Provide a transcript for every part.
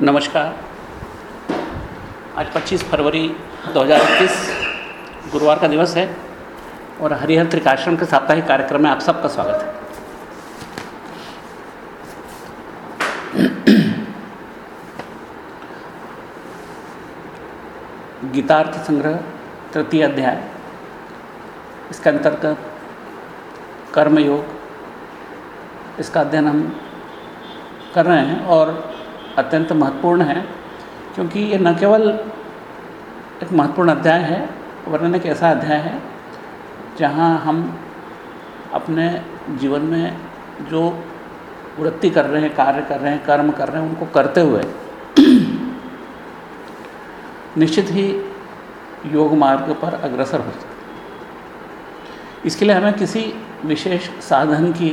नमस्कार। आज 25 फरवरी 2021 गुरुवार का दिवस है और हरिहर त्रिकाश्रम के साप्ताहिक कार्यक्रम में आप सबका स्वागत है। गीतार्थ संग्रह, तृतीय अध्याय, इसके अंतर्गत कर्मयोग, इसका अध्ययन हम कर रहे हैं और अत्यंत महत्वपूर्ण है, क्योंकि ये न केवल एक महत्वपूर्ण अध्याय है, वरन एक ऐसा अध्याय है, जहाँ हम अपने जीवन में जो वृत्ति कर रहे हैं, कार्य कर रहे हैं, कर्म कर रहे हैं, उनको करते हुए निश्चित ही योग मार्ग पर अग्रसर हो सकते इसके लिए हमें किसी विशेष साधन की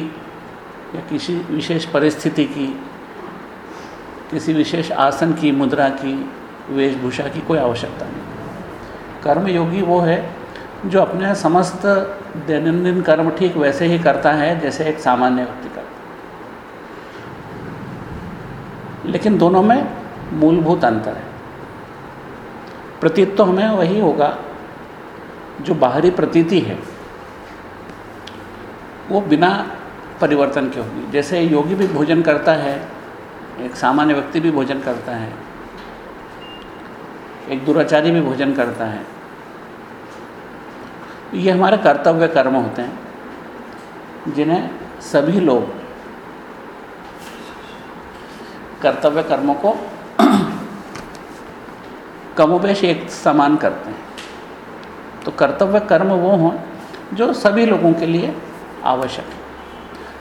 या किसी विशेष परिस्थिति की किसी विशेष आसन की, मुद्रा की, वेशभूषा की कोई आवश्यकता नहीं। कर्म योगी वो है जो अपने समस्त दैनंदिन कर्म ठीक वैसे ही करता है, जैसे एक सामान्य व्यक्ति करता लेकिन दोनों में मूलभूत अंतर है। प्रतीत तो हमें वही होगा जो बाहरी प्रतीति है, वो बिना परिवर्तन के होगी। जैसे योगी भी भोजन करता है एक सामान्य व्यक्ति भी भोजन करता है। एक दुराचारी भी भोजन करता है। ये हमारे कर्तव्य कर्म होते हैं, जिन्हें सभी लोग कर्तव्य कर्मों को कमोबेश एक समान करते हैं। तो कर्तव्य कर्म वो हों, जो सभी लोगों के लिए आवश्यक है।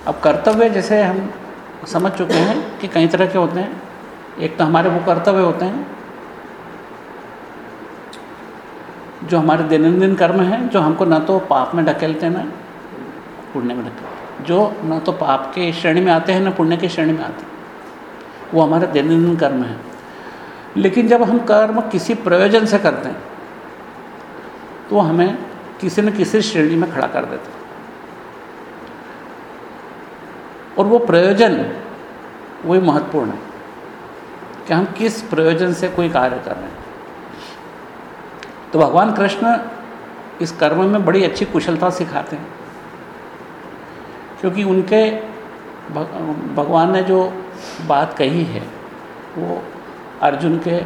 अब कर्तव्य जैसे हम समझ चुके हैं कि कई तरह के होते हैं। एक तो हमारे वो कर्तव्य होते हैं, जो हमारे दैनंदिन कर्म हैं, जो हमको न तो पाप में ढकेलते हैं, ना पुण्य में ढकेलते जो न तो पाप के श्रेणी में आते हैं, न पुण्य की श्रेणी में आते हैं। वो हमारे दैनंदिन कर्म है। लेकिन जब हम कर्म किसी प्रयोजन से करते हैं तो हमें किसी न किसी श्रेणी में खड़ा कर देते हैं। और वो प्रयोजन वही महत्वपूर्ण है कि हम किस प्रयोजन से कोई कार्य कर रहे हैं। तो भगवान कृष्ण इस कर्म में बड़ी अच्छी कुशलता सिखाते हैं, क्योंकि उनके भगवान ने जो बात कही है, वो अर्जुन के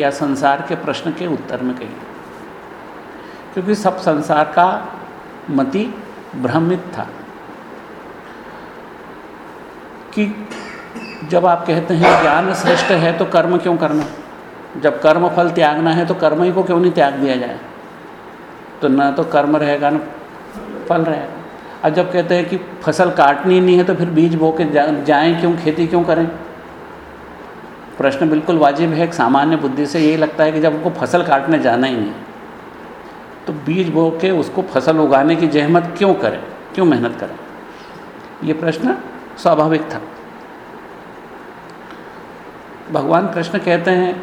या संसार के प्रश्न के उत्तर में कही क्योंकि सब संसार का मति भ्रमित था। कि जब आप कहते हैं ज्ञान श्रेष्ठ है तो कर्म क्यों करना? जब कर्म फल त्यागना है तो कर्म ही को क्यों नहीं त्याग दिया जाए? तो न तो कर्म रहेगा न फल रहेगा। अब जब कहते हैं कि फ़सल काटनी नहीं है तो फिर बीज बो के जा, जाएँ क्यों खेती क्यों करें? प्रश्न बिल्कुल वाजिब है। एक सामान्य बुद्धि से यही लगता है कि जब उनको फ़सल काटने जाना ही नहीं तो बीज बो के उसको फ़सल उगाने की जहमत क्यों करें? क्यों मेहनत करें? ये प्रश्न स्वाभाविक था। भगवान कृष्ण कहते हैं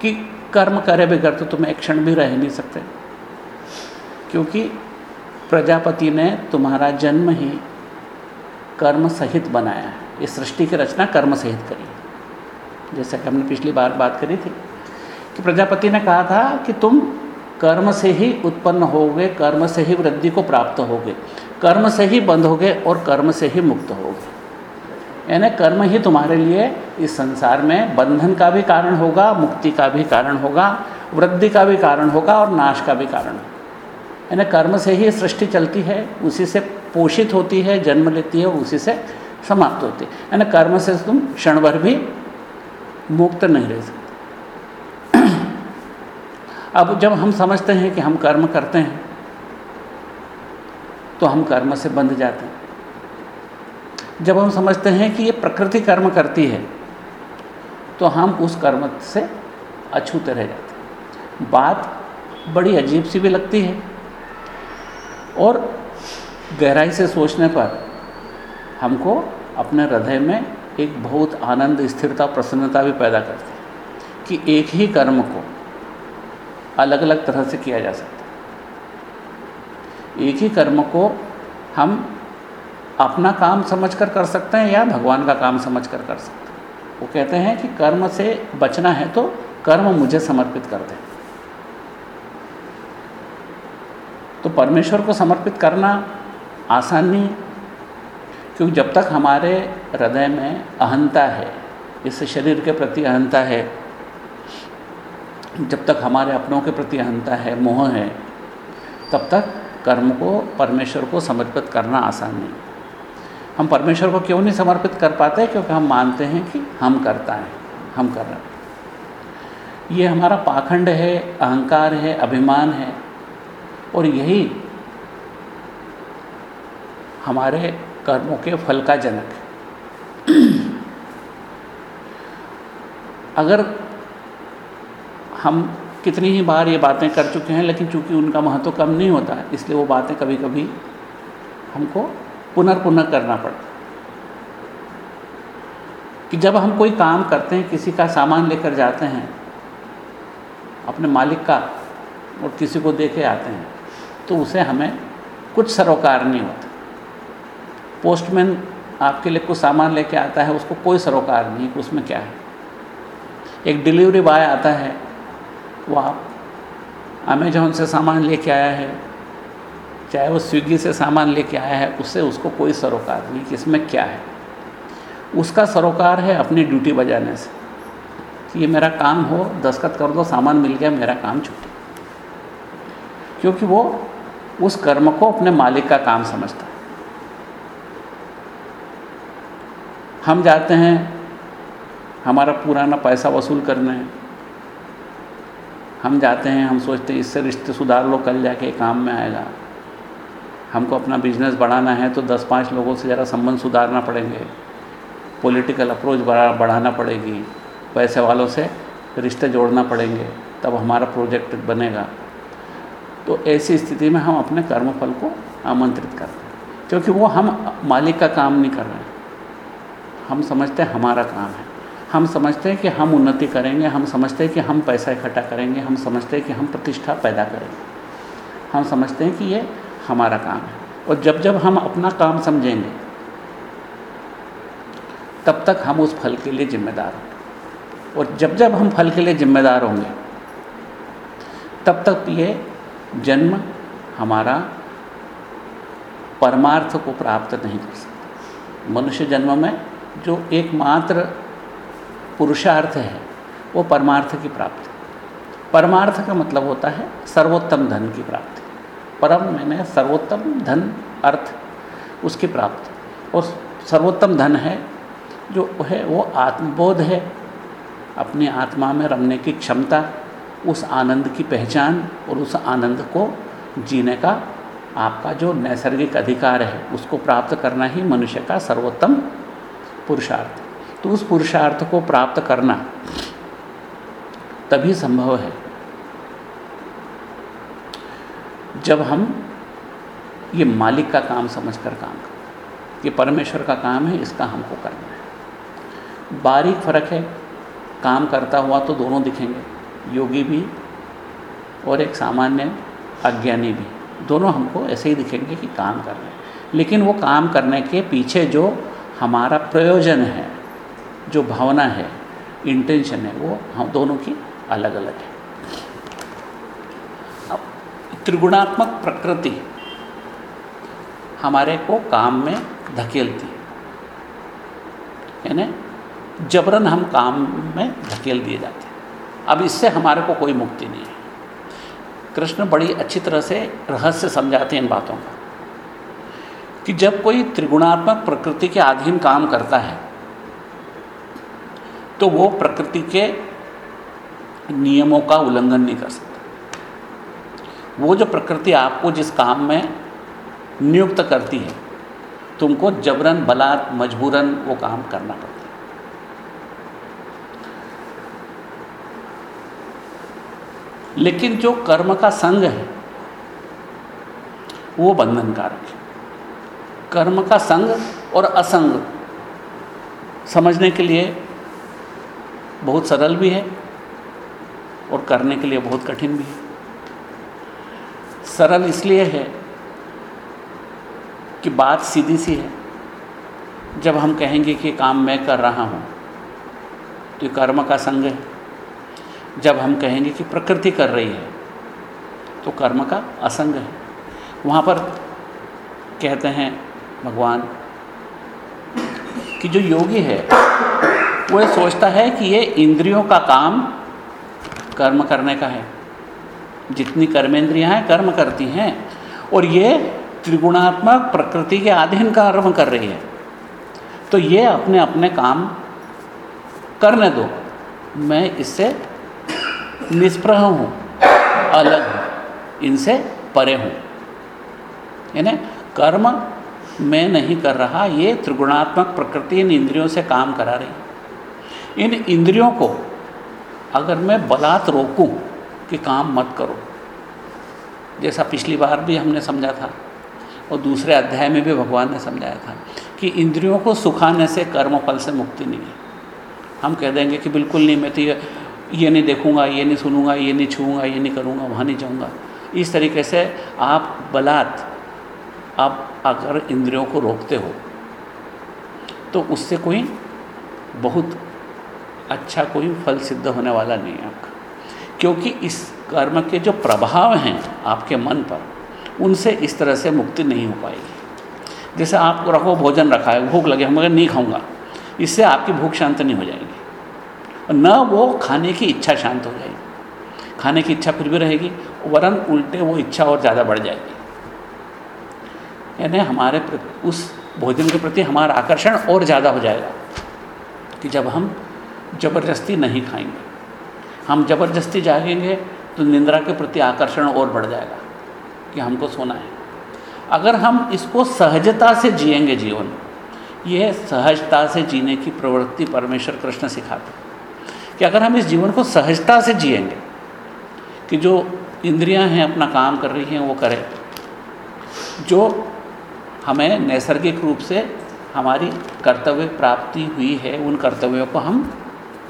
कि कर्म करे बगैर तो तुम एक क्षण भी रह नहीं सकते, क्योंकि प्रजापति ने तुम्हारा जन्म ही कर्म सहित बनाया है। इस सृष्टि की रचना कर्म सहित करी। जैसा कि हमने पिछली बार बात करी थी कि प्रजापति ने कहा था कि तुम कर्म से ही उत्पन्न होगे, कर्म से ही वृद्धि को प्राप्त होगे। कर्म से ही बंध होगे और कर्म से ही मुक्त होगे। यानी कर्म ही तुम्हारे लिए इस संसार में बंधन का भी कारण होगा, मुक्ति का भी कारण होगा, वृद्धि का भी कारण होगा और नाश का भी कारण होगा। यानी कर्म से ही सृष्टि चलती है, उसी से पोषित होती है, जन्म लेती है, उसी से समाप्त होती है। यानी कर्म से तुम क्षण भर भी मुक्त नहीं रह सकते। अब जब हम समझते हैं कि हम कर्म करते हैं तो हम कर्म से बंध जाते हैं। जब हम समझते हैं कि ये प्रकृति कर्म करती है तो हम उस कर्म से अछूते रह जाते हैं। बात बड़ी अजीब सी भी लगती है और गहराई से सोचने पर हमको अपने हृदय में एक बहुत आनंद, स्थिरता, प्रसन्नता भी पैदा करती है कि एक ही कर्म को अलग अलग तरह से किया जा सकता एक ही कर्म को हम अपना काम समझकर कर सकते हैं या भगवान का काम समझकर कर सकते हैं। वो कहते हैं कि कर्म से बचना है तो कर्म मुझे समर्पित कर दे। तो परमेश्वर को समर्पित करना आसान नहीं है, क्योंकि जब तक हमारे हृदय में अहंता है, इस शरीर के प्रति अहंता है, जब तक हमारे अपनों के प्रति अहंता है, मोह है, तब तक कर्म को, परमेश्वर को समर्पित करना आसान नहीं। हम परमेश्वर को क्यों नहीं समर्पित कर पाते? क्योंकि हम मानते हैं कि हम करता है, हम कर रहे हैं। ये हमारा पाखंड है, अहंकार है, अभिमान है। और यही हमारे कर्मों के फल का जनक है। अगर हम कितनी ही बार ये बातें कर चुके हैं, लेकिन चूँकि उनका महत्व कम नहीं होता, इसलिए वो बातें कभी कभी हमको पुनर्पुनः करना पड़ता कि जब हम कोई काम करते हैं, किसी का सामान लेकर जाते हैं, अपने मालिक का और किसी को दे के आते हैं तो उसे हमें कुछ सरोकार नहीं होता। पोस्टमैन आपके लिए कुछ सामान लेके आता है, उसको कोई सरोकार नहीं उसमें क्या है। एक डिलीवरी बॉय आता है वो आप अमेजोन से सामान लेके आया है। चाहे वो स्विगी से सामान लेके आया है, उससे उसको कोई सरोकार नहीं, कि इसमें क्या है। उसका सरोकार है अपनी ड्यूटी बजाने से, कि ये मेरा काम हो, दस्खत कर दो, सामान मिल गया, मेरा काम छूटे। क्योंकि वो उस कर्म को अपने मालिक का काम समझता है। हम जाते हैं, हमारा पुराना पैसा वसूल करना। है हम जाते हैं, हम सोचते हैं, इससे रिश्ते सुधार लो, कल जाके काम में आएगा। हमको अपना बिज़नेस बढ़ाना है तो दस पाँच लोगों से ज़रा संबंध सुधारना पड़ेंगे। पॉलिटिकल अप्रोच बढ़ा, बढ़ाना पड़ेगी। पैसे वालों से रिश्ते जोड़ना पड़ेंगे। तब हमारा प्रोजेक्ट बनेगा। तो ऐसी स्थिति में हम अपने कर्मफल को आमंत्रित करते हैं। क्योंकि वो हम मालिक का काम नहीं कर रहे हैं। हम समझते हैं हमारा काम है। हम समझते हैं कि हम उन्नति करेंगे, हम समझते हैं कि हम पैसा इकट्ठा करेंगे, हम समझते हैं कि हम प्रतिष्ठा पैदा करेंगे। हम समझते हैं कि ये हमारा काम है। और जब जब हम अपना काम समझेंगे, तब तक हम उस फल के लिए जिम्मेदार होंगे। और जब जब हम फल के लिए जिम्मेदार होंगे, तब तक ये जन्म हमारा परमार्थ को प्राप्त नहीं कर सकता। मनुष्य जन्म में जो एकमात्र पुरुषार्थ है, वो परमार्थ की प्राप्ति। परमार्थ का मतलब होता है सर्वोत्तम धन की प्राप्ति। परम मैंने सर्वोत्तम धन अर्थ उसकी प्राप्ति। और सर्वोत्तम धन है, जो है, वो आत्मबोध है। अपनी आत्मा में रमने की क्षमता, उस आनंद की पहचान और उस आनंद को जीने का आपका जो नैसर्गिक अधिकार है, उसको प्राप्त करना ही मनुष्य का सर्वोत्तम पुरुषार्थ। तो उस पुरुषार्थ को प्राप्त करना तभी संभव है। जब हम ये मालिक का काम समझकर काम करें ये परमेश्वर का काम है, इसका हमको करना है। बारीक फ़र्क है, काम करता हुआ तो दोनों दिखेंगे, योगी भी और एक सामान्य अज्ञानी भी। दोनों हमको ऐसे ही दिखेंगे कि काम कर रहे हैं। लेकिन वो काम करने के पीछे जो हमारा प्रयोजन है जो भावना है इंटेंशन है, वो हम दोनों की अलग अलग है। अब, त्रिगुणात्मक प्रकृति हमारे को काम में धकेलती है। यानी जबरन हम काम में धकेल दिए जाते हैं। अब इससे हमारे को कोई मुक्ति नहीं है। कृष्ण बड़ी अच्छी तरह से रहस्य समझाते हैं इन बातों का कि जब कोई त्रिगुणात्मक प्रकृति के अधीन काम करता है तो वो प्रकृति के नियमों का उल्लंघन नहीं कर सकता। वो जो प्रकृति आपको जिस काम में नियुक्त करती है, तुमको जबरन, बलात्, मजबूरन वो काम करना पड़ता है। लेकिन जो कर्म का संग है, वो बंधनकारक है। कर्म का संग और असंग समझने के लिए बहुत सरल भी है और करने के लिए बहुत कठिन भी है। सरल इसलिए है कि बात सीधी सी है। जब हम कहेंगे कि काम मैं कर रहा हूँ तो कर्म का संग है। जब हम कहेंगे कि प्रकृति कर रही है तो कर्म का असंग है। वहाँ पर कहते हैं भगवान कि जो योगी है वो ये सोचता है कि ये इंद्रियों का काम कर्म करने का है। जितनी कर्मेंद्रियाँ हैं, कर्म करती हैं। और ये त्रिगुणात्मक प्रकृति के अधीन कर्म कर रही है। तो ये अपने अपने काम करने दो। मैं इससे निष्प्रह हूँ, अलग हूँ, इनसे परे हूँ। यानी कर्म मैं नहीं कर रहा, ये त्रिगुणात्मक प्रकृति इन इंद्रियों से काम करा रही इन इंद्रियों को अगर मैं बलात् रोकूं कि काम मत करो। जैसा पिछली बार भी हमने समझा था और दूसरे अध्याय में भी भगवान ने समझाया था कि इंद्रियों को सुखाने से कर्म फल से मुक्ति नहीं है। हम कह देंगे कि बिल्कुल नहीं, मैं तो ये ये नहीं देखूँगा, ये नहीं सुनूँगा, ये नहीं छूँगा, ये नहीं करूँगा, वहाँ नहीं जाऊँगा। इस तरीके से आप बलात्, आप अगर इंद्रियों को रोकते हो तो उससे कोई बहुत अच्छा कोई फल सिद्ध होने वाला नहीं है आपका। क्योंकि इस कर्म के जो प्रभाव हैं आपके मन पर, उनसे इस तरह से मुक्ति नहीं हो पाएगी। जैसे आप रखो भोजन रखा है, भूख लगे, हम अगर नहीं खाऊँगा। इससे आपकी भूख शांत नहीं हो जाएगी। और न वो खाने की इच्छा शांत हो जाएगी। खाने की इच्छा फिर भी रहेगी, वरन उल्टे वो इच्छा और ज़्यादा बढ़ जाएगी। यानी हमारे उस भोजन के प्रति हमारा आकर्षण और ज़्यादा हो जाएगा कि जब हम ज़बरदस्ती नहीं खाएँगे। हम ज़बरदस्ती जागेंगे तो निंद्रा के प्रति आकर्षण और बढ़ जाएगा कि हमको सोना है। अगर हम इसको सहजता से जिएँगे जीवन, यह सहजता से जीने की प्रवृत्ति परमेश्वर कृष्ण सिखाते कि अगर हम इस जीवन को सहजता से जिएँगे कि जो इंद्रियाँ हैं, अपना काम कर रही हैं, वो करें, जो हमें नैसर्गिक रूप से हमारी कर्तव्य प्राप्ति हुई है, उन कर्तव्यों को हम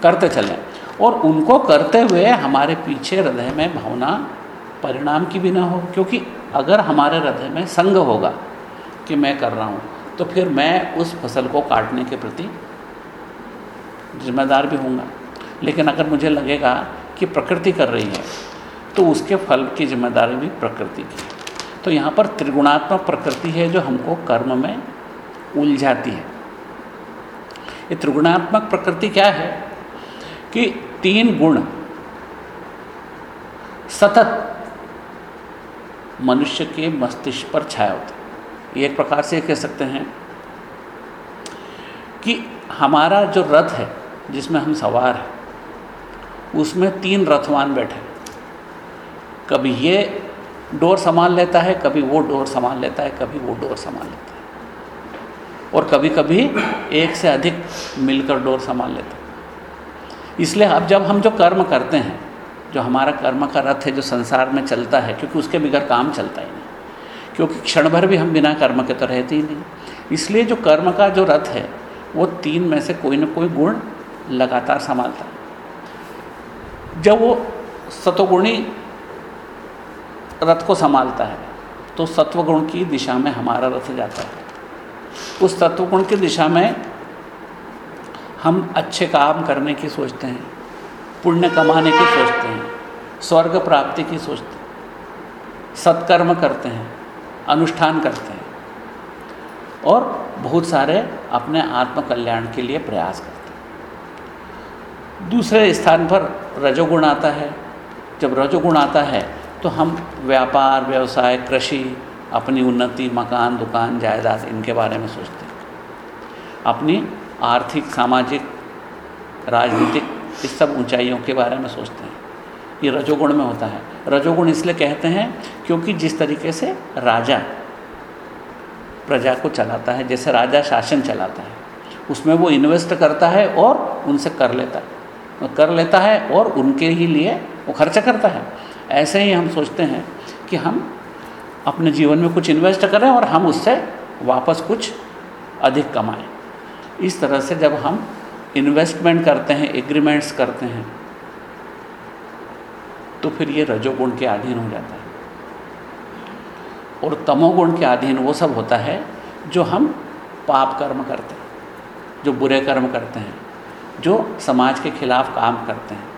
करते चलें। और उनको करते हुए हमारे पीछे हृदय में भावना परिणाम की भी ना हो, क्योंकि अगर हमारे हृदय में संग होगा कि मैं कर रहा हूँ तो फिर मैं उस फ़सल को काटने के प्रति जिम्मेदार भी हूँगा लेकिन अगर मुझे लगेगा कि प्रकृति कर रही है तो उसके फल की ज़िम्मेदारी भी प्रकृति की। तो यहाँ पर त्रिगुणात्मक प्रकृति है जो हमको कर्म में उलझाती है। ये त्रिगुणात्मक प्रकृति क्या है? कि तीन गुण सतत मनुष्य के मस्तिष्क पर छाया होते एक प्रकार से कह सकते हैं कि हमारा जो रथ है, जिसमें हम सवार हैं, उसमें तीन रथवान बैठे कभी ये डोर संभाल लेता है, कभी वो डोर संभाल लेता है, कभी वो डोर संभाल लेता है। और कभी कभी एक से अधिक मिलकर डोर संभाल लेता है। इसलिए अब जब हम जो कर्म करते हैं, जो हमारा कर्म का रथ है, जो संसार में चलता है, क्योंकि उसके बगैर काम चलता ही नहीं, क्योंकि क्षण भर भी हम बिना कर्म के तो रहते ही नहीं। इसलिए जो कर्म का जो रथ है, वो तीन में से कोई ना कोई गुण लगातार संभालता है। जब वो सतोगुणी रथ को संभालता है तो सत्वगुण की दिशा में हमारा रथ जाता है। उस सत्वगुण की दिशा में हम अच्छे काम करने की सोचते हैं, पुण्य कमाने की सोचते हैं, स्वर्ग प्राप्ति की सोचते हैं, सत्कर्म करते हैं, अनुष्ठान करते हैं और बहुत सारे अपने आत्मकल्याण के लिए प्रयास करते हैं। दूसरे स्थान पर रजोगुण आता है। जब रजोगुण आता है तो हम व्यापार, व्यवसाय, कृषि, अपनी उन्नति, मकान, दुकान, जायदाद इनके बारे में सोचते हैं। अपनी आर्थिक, सामाजिक, राजनीतिक, इस सब ऊंचाइयों के बारे में सोचते हैं। ये रजोगुण में होता है। रजोगुण इसलिए कहते हैं क्योंकि जिस तरीके से राजा प्रजा को चलाता है, जैसे राजा शासन चलाता है, उसमें वो इन्वेस्ट करता है और उनसे कर लेता है। कर लेता है और उनके ही लिए वो खर्चा करता है। ऐसे ही हम सोचते हैं कि हम अपने जीवन में कुछ इन्वेस्ट करें और हम उससे वापस कुछ अधिक कमाएँ। इस तरह से जब हम इन्वेस्टमेंट करते हैं एग्रीमेंट्स करते हैं तो फिर ये रजोगुण के अधीन हो जाता है। और तमोगुण के अधीन वो सब होता है जो हम पाप कर्म करते हैं, जो बुरे कर्म करते हैं, जो समाज के खिलाफ काम करते हैं।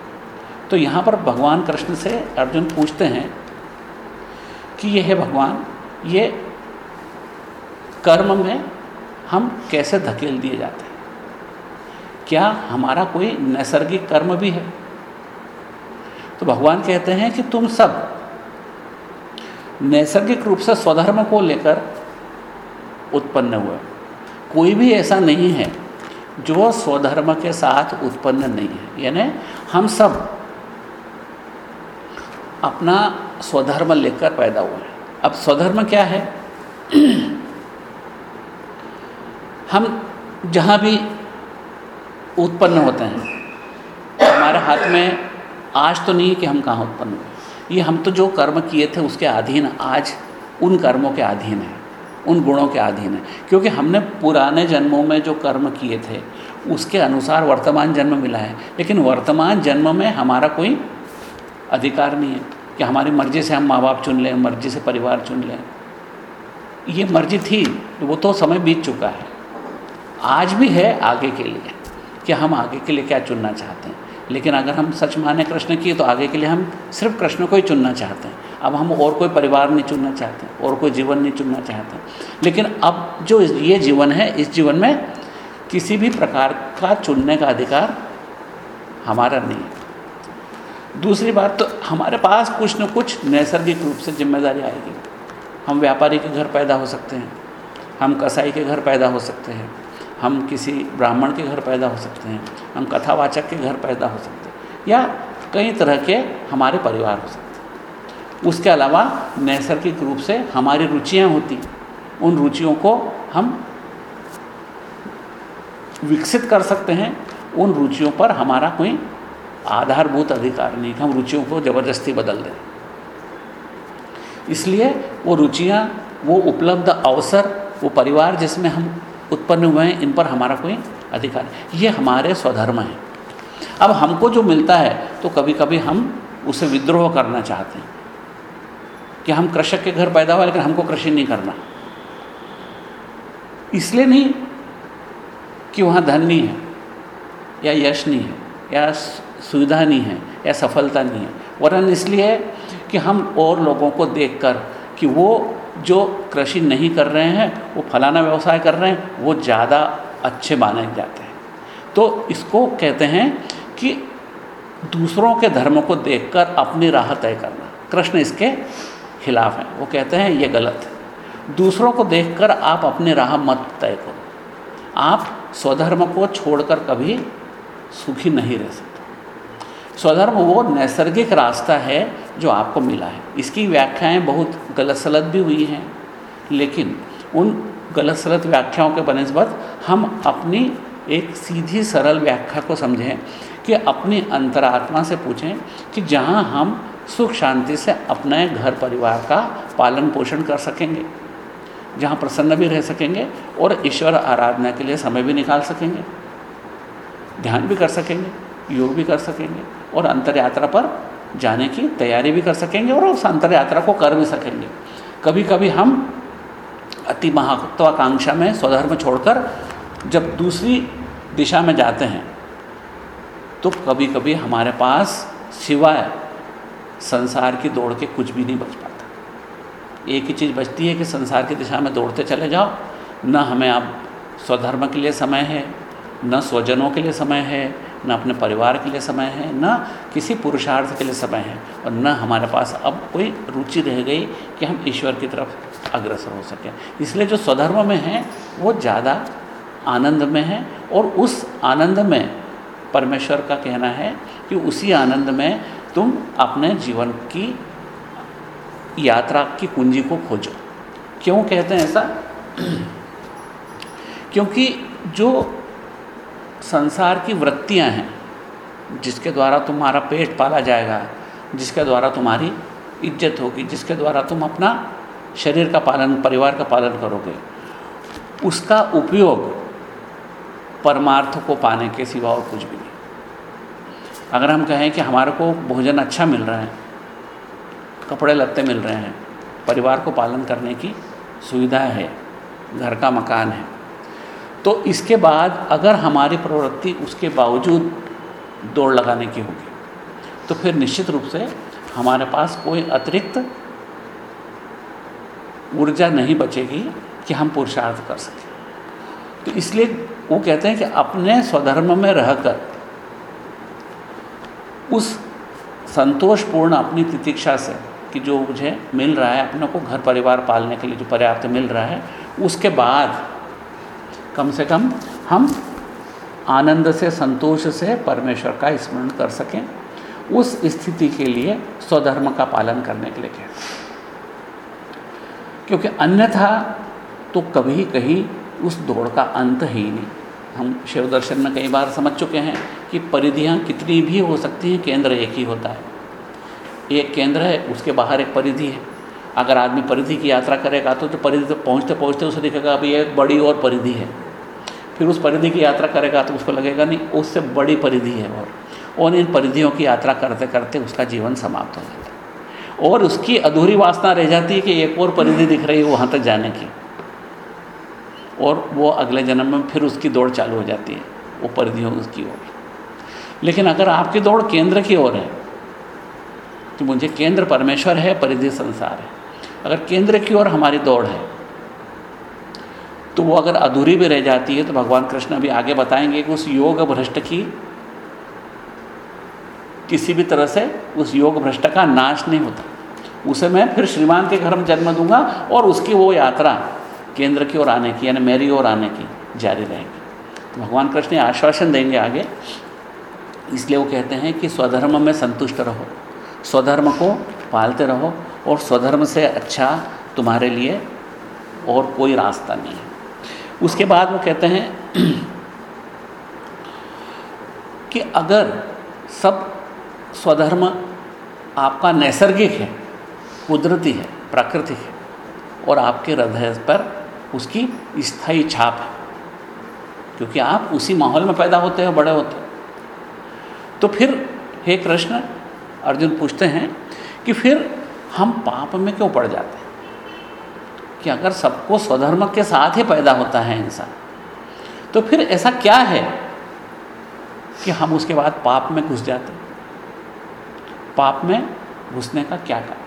तो यहाँ पर भगवान कृष्ण से अर्जुन पूछते हैं कि यह है भगवान, ये कर्म में हम कैसे धकेल दिए जाते हैं? क्या हमारा कोई नैसर्गिक कर्म भी है? तो भगवान कहते हैं कि तुम सब नैसर्गिक रूप से स्वधर्म को लेकर उत्पन्न हुए। कोई भी ऐसा नहीं है जो स्वधर्म के साथ उत्पन्न नहीं है। यानी हम सब अपना स्वधर्म लेकर पैदा हुए हैं। अब स्वधर्म क्या है? हम जहाँ भी उत्पन्न होते हैं, हमारे हाथ में आज तो नहीं है कि हम कहाँ उत्पन्न हुए ये हम तो जो कर्म किए थे उसके अधीन आज उन कर्मों के अधीन है, उन गुणों के अधीन है। क्योंकि हमने पुराने जन्मों में जो कर्म किए थे, उसके अनुसार वर्तमान जन्म मिला है। लेकिन वर्तमान जन्म में हमारा कोई अधिकार नहीं है कि हमारी मर्ज़ी से हम माँ बाप चुन लें, मर्ज़ी से परिवार चुन लें। ये मर्ज़ी थी, वो तो समय बीत चुका है। आज भी है, आगे के लिए। कि हम आगे के लिए क्या चुनना चाहते हैं? लेकिन अगर हम सच माने कृष्ण की तो आगे के लिए हम सिर्फ़ कृष्ण को ही चुनना चाहते हैं। अब हम और कोई परिवार नहीं चुनना चाहते, और कोई जीवन नहीं चुनना चाहते। लेकिन अब जो ये जीवन है, इस जीवन में किसी भी प्रकार का चुनने का अधिकार हमारा नहीं है। दूसरी बात तो हमारे पास कुछ न कुछ नैसर्गिक रूप से ज़िम्मेदारी आएगी। हम व्यापारी के घर पैदा हो सकते हैं, हम कसाई के घर पैदा हो सकते हैं हम किसी ब्राह्मण के घर पैदा हो सकते हैं, हम कथावाचक के घर पैदा हो सकते हैं, या कई तरह के हमारे परिवार हो सकते हैं। उसके अलावा नैसर्गिक रूप से हमारी रुचियाँ होती, उन रुचियों को हम विकसित कर सकते हैं, उन रुचियों पर हमारा कोई आधारभूत अधिकार नहीं हम रुचियों को ज़बरदस्ती बदल दें। इसलिए वो रुचियाँ, वो उपलब्ध अवसर, वो परिवार जिसमें हम उत्पन्न हुए हैं, इन पर हमारा कोई अधिकार नहीं। ये हमारे स्वधर्म हैं। अब हमको जो मिलता है तो कभी कभी हम उसे विद्रोह करना चाहते हैं। कि हम कृषक के घर पैदा हुआ लेकिन हमको कृषि नहीं करना। इसलिए नहीं कि वहाँ धन नहीं है, या यश नहीं है, या सुविधा नहीं है, या सफलता नहीं है। वरन इसलिए कि हम और लोगों को देखकर कि वो जो कृषि नहीं कर रहे हैं, वो फलाना व्यवसाय कर रहे हैं, वो ज़्यादा अच्छे माने जाते हैं। तो इसको कहते हैं कि दूसरों के धर्म को देखकर अपनी राह तय करना। कृष्ण इसके खिलाफ हैं। वो कहते हैं, ये गलत है। दूसरों को देखकर आप अपनी राह मत तय करो। आप स्वधर्म को छोड़कर कभी सुखी नहीं रह सकते। स्वधर्म वो नैसर्गिक रास्ता है जो आपको मिला है, इसकी व्याख्याएँ बहुत गलत सलत भी हुई हैं, लेकिन उन गलत सलत व्याख्याओं के बनस्बत हम अपनी एक सीधी सरल व्याख्या को समझें कि अपनी अंतरात्मा से पूछें कि जहाँ हम सुख शांति से अपने घर परिवार का पालन पोषण कर सकेंगे, जहाँ प्रसन्न भी रह सकेंगे और ईश्वर आराधना के लिए समय भी निकाल सकेंगे, ध्यान भी कर सकेंगे, योग भी कर सकेंगे। और अंतर यात्रा पर जाने की तैयारी भी कर सकेंगे और उस अंतर यात्रा को कर भी सकेंगे। कभी कभी हम अति महत्वाकांक्षा में स्वधर्म छोड़कर जब दूसरी दिशा में जाते हैं तो कभी कभी हमारे पास सिवाय संसार की दौड़ के कुछ भी नहीं बच पाता। एक ही चीज़ बचती है कि संसार की दिशा में दौड़ते चले जाओ। न हमें अब स्वधर्म के लिए समय है, न स्वजनों के लिए समय है न अपने परिवार के लिए समय है, न किसी पुरुषार्थ के लिए समय है और न हमारे पास अब कोई रुचि रह गई कि हम ईश्वर की तरफ़ अग्रसर हो सकें। इसलिए जो स्वधर्म में हैं, वो ज़्यादा आनंद में है और उस आनंद में परमेश्वर का कहना है कि उसी आनंद में तुम अपने जीवन की यात्रा की कुंजी को खोजो। क्यों कहते हैं ऐसा? क्योंकि जो संसार की वृत्तियाँ हैं, जिसके द्वारा तुम्हारा पेट पाला जाएगा, जिसके द्वारा तुम्हारी इज़्ज़त होगी, जिसके द्वारा तुम अपना शरीर का पालन, परिवार का पालन करोगे। उसका उपयोग परमार्थ को पाने के सिवा और कुछ भी नहीं। अगर हम कहें कि हमारे को भोजन अच्छा मिल रहा है, कपड़े लत्ते मिल रहे हैं, परिवार को पालन करने की सुविधा है, घर का मकान है तो इसके बाद अगर हमारी प्रवृत्ति उसके बावजूद दौड़ लगाने की होगी तो फिर निश्चित रूप से हमारे पास कोई अतिरिक्त ऊर्जा नहीं बचेगी कि हम पुरुषार्थ कर सकें। तो इसलिए वो कहते हैं कि अपने स्वधर्म में रहकर उस संतोषपूर्ण अपनी तितिक्षा से कि जो मुझे मिल रहा है, अपने को घर परिवार पालने के लिए जो पर्याप्त मिल रहा है, उसके बाद कम से कम हम आनंद से, संतोष से परमेश्वर का स्मरण कर सकें। उस स्थिति के लिए स्वधर्म का पालन करने के लिए कहते हैं क्योंकि अन्यथा तो कभी कहीं उस दौड़ का अंत ही नहीं। हम शिव दर्शन में कई बार समझ चुके हैं कि परिधियाँ कितनी भी हो सकती हैं, केंद्र एक ही होता है। एक केंद्र है, उसके बाहर एक परिधि है। अगर आदमी परिधि की यात्रा करेगा तो जो परिधि तक तो पहुँचते पहुँचते उसे दिखेगा अभी एक बड़ी और परिधि है। फिर उस परिधि की यात्रा करेगा तो उसको लगेगा, नहीं, उससे बड़ी परिधि है और और इन परिधियों की यात्रा करते करते उसका जीवन समाप्त हो जाता है। और उसकी अधूरी वासना रह जाती है कि एक और परिधि दिख रही है वहाँ तक जाने की। और वो अगले जन्म में फिर उसकी दौड़ चालू हो जाती है, वो परिधियों उसकी ओर। लेकिन अगर आपकी दौड़ केंद्र की ओर है तो मुझे केंद्र परमेश्वर है, परिधि संसार है। अगर केंद्र की ओर हमारी दौड़ है तो वो अगर अधूरी भी रह जाती है तो भगवान कृष्ण अभी आगे बताएँगे कि उस योग भ्रष्ट की किसी भी तरह से उस योग भ्रष्ट का नाश नहीं होता। उसे मैं फिर श्रीमान के घर में जन्म दूँगा और उसकी वो यात्रा केंद्र की ओर आने की, यानी मेरी ओर आने की जारी रहेगी। तो भगवान कृष्ण आश्वासन देंगे आगे। इसलिए वो कहते हैं कि स्वधर्म में संतुष्ट रहो, स्वधर्म को पालते रहो और स्वधर्म से अच्छा तुम्हारे लिए और कोई रास्ता नहीं है। उसके बाद वो कहते हैं कि अगर सब स्वधर्म आपका नैसर्गिक है, कुदरती है, प्राकृतिक है, और आपके हृदय पर उसकी स्थायी छाप है, क्योंकि आप उसी माहौल में पैदा होते हो, बड़े होते हो। तो फिर हे कृष्ण, अर्जुन पूछते हैं कि फिर हम पाप में क्यों पड़ जाते हैं? कि अगर सबको स्वधर्म के साथ ही पैदा होता है इंसान तो फिर ऐसा क्या है कि हम उसके बाद पाप में घुस जाते पाप में घुसने का क्या कारण?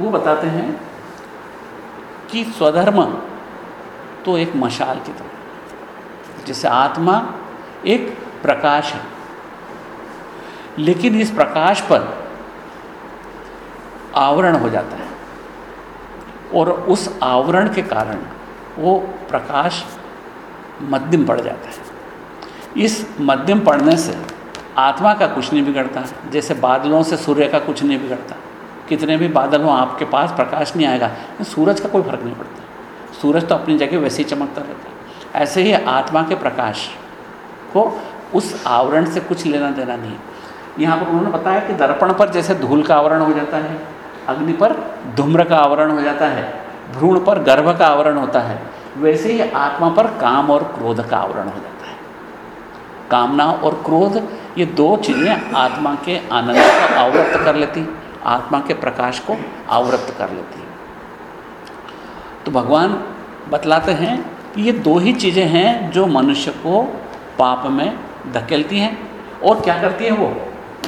वो बताते हैं कि स्वधर्म तो एक मशाल की तरह जैसे आत्मा एक प्रकाश है। लेकिन इस प्रकाश पर आवरण हो जाता है। और उस आवरण के कारण वो प्रकाश मध्यम पड़ जाता है। इस मध्यम पड़ने से आत्मा का कुछ नहीं बिगड़ता, जैसे बादलों से सूर्य का कुछ नहीं बिगड़ता। कितने भी बादल हों, आपके पास प्रकाश नहीं आएगा सूरज का कोई फ़र्क नहीं पड़ता। सूरज तो अपनी जगह वैसे ही चमकता रहता है। ऐसे ही आत्मा के प्रकाश को उस आवरण से कुछ लेना देना नहीं। यहाँ पर उन्होंने बताया कि दर्पण पर जैसे धूल का आवरण हो जाता है अग्नि पर धूम्र का आवरण हो जाता है, भ्रूण पर गर्भ का आवरण होता है, वैसे ही आत्मा पर काम और क्रोध का आवरण हो जाता है। कामना और क्रोध, ये दो चीज़ें आत्मा के आनंद को आवृत्त कर लेती, आत्मा के प्रकाश को आवृत्त कर लेती। तो भगवान बतलाते हैं कि ये दो ही चीज़ें हैं जो मनुष्य को पाप में धकेलती हैं, और क्या करती है वो?